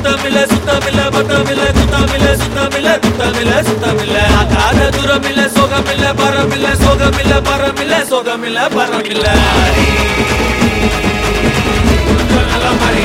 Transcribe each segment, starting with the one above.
சுத்தமில்ல சுத்தமில்ல பட்டமில்ல சுத்தமில்ல சுத்தமில்ல சுத்தமில்ல சுத்தமில்ல. காத தூரமில்ல சோகமில்ல பரமில்ல சோகமில்ல பரமில்ல சோகமில்ல பரமில்ல. நல்லா மாறி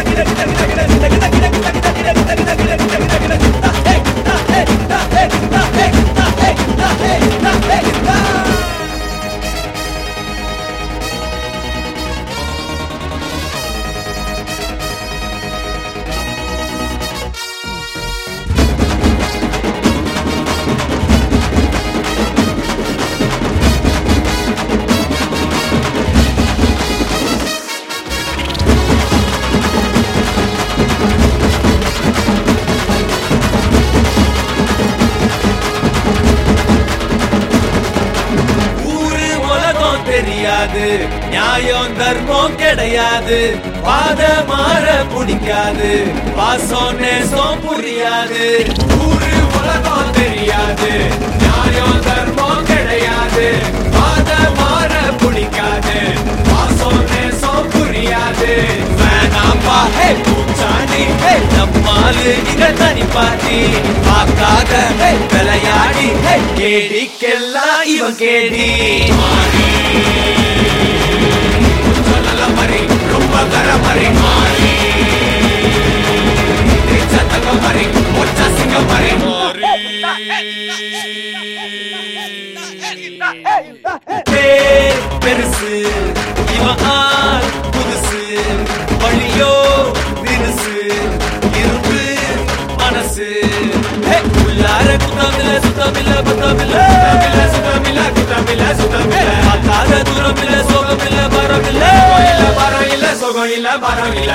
தெரியாது. நியாயம் தர்மம் கிடையாது. பாத மாற பிடிக்காது. பாசம் நேசம் புரியாது. ஊரு உலகம் தெரியாது. நியாயம் தர்மம் கிடையாது. பாத மாற பிடிக்காது. பாசம் நேசம் புரியாது. வேணாம்பா ஹே பூச்சாண்டி ஹே நம்மாலு இங்க தனி பாட்டி பார்க்காத விளையா கேடிக்கெல்லாம் இவன் கேடி. சொல்லல மறி ரொம்ப கரமறி மாறி சத்தக மறி மொச்ச சிங்க மறி மாறி பேர் பெருசு இவன் புதுசு வழியோ. பத்தமில்ல தமிழ சுகமில்ல குத்தமில்ல சுத்தமில்ல பத்தாத தூரம் இல்ல சோகம் இல்ல மரம் இல்ல இல்ல மரம் இல்ல சோகம் இல்ல மரம் இல்ல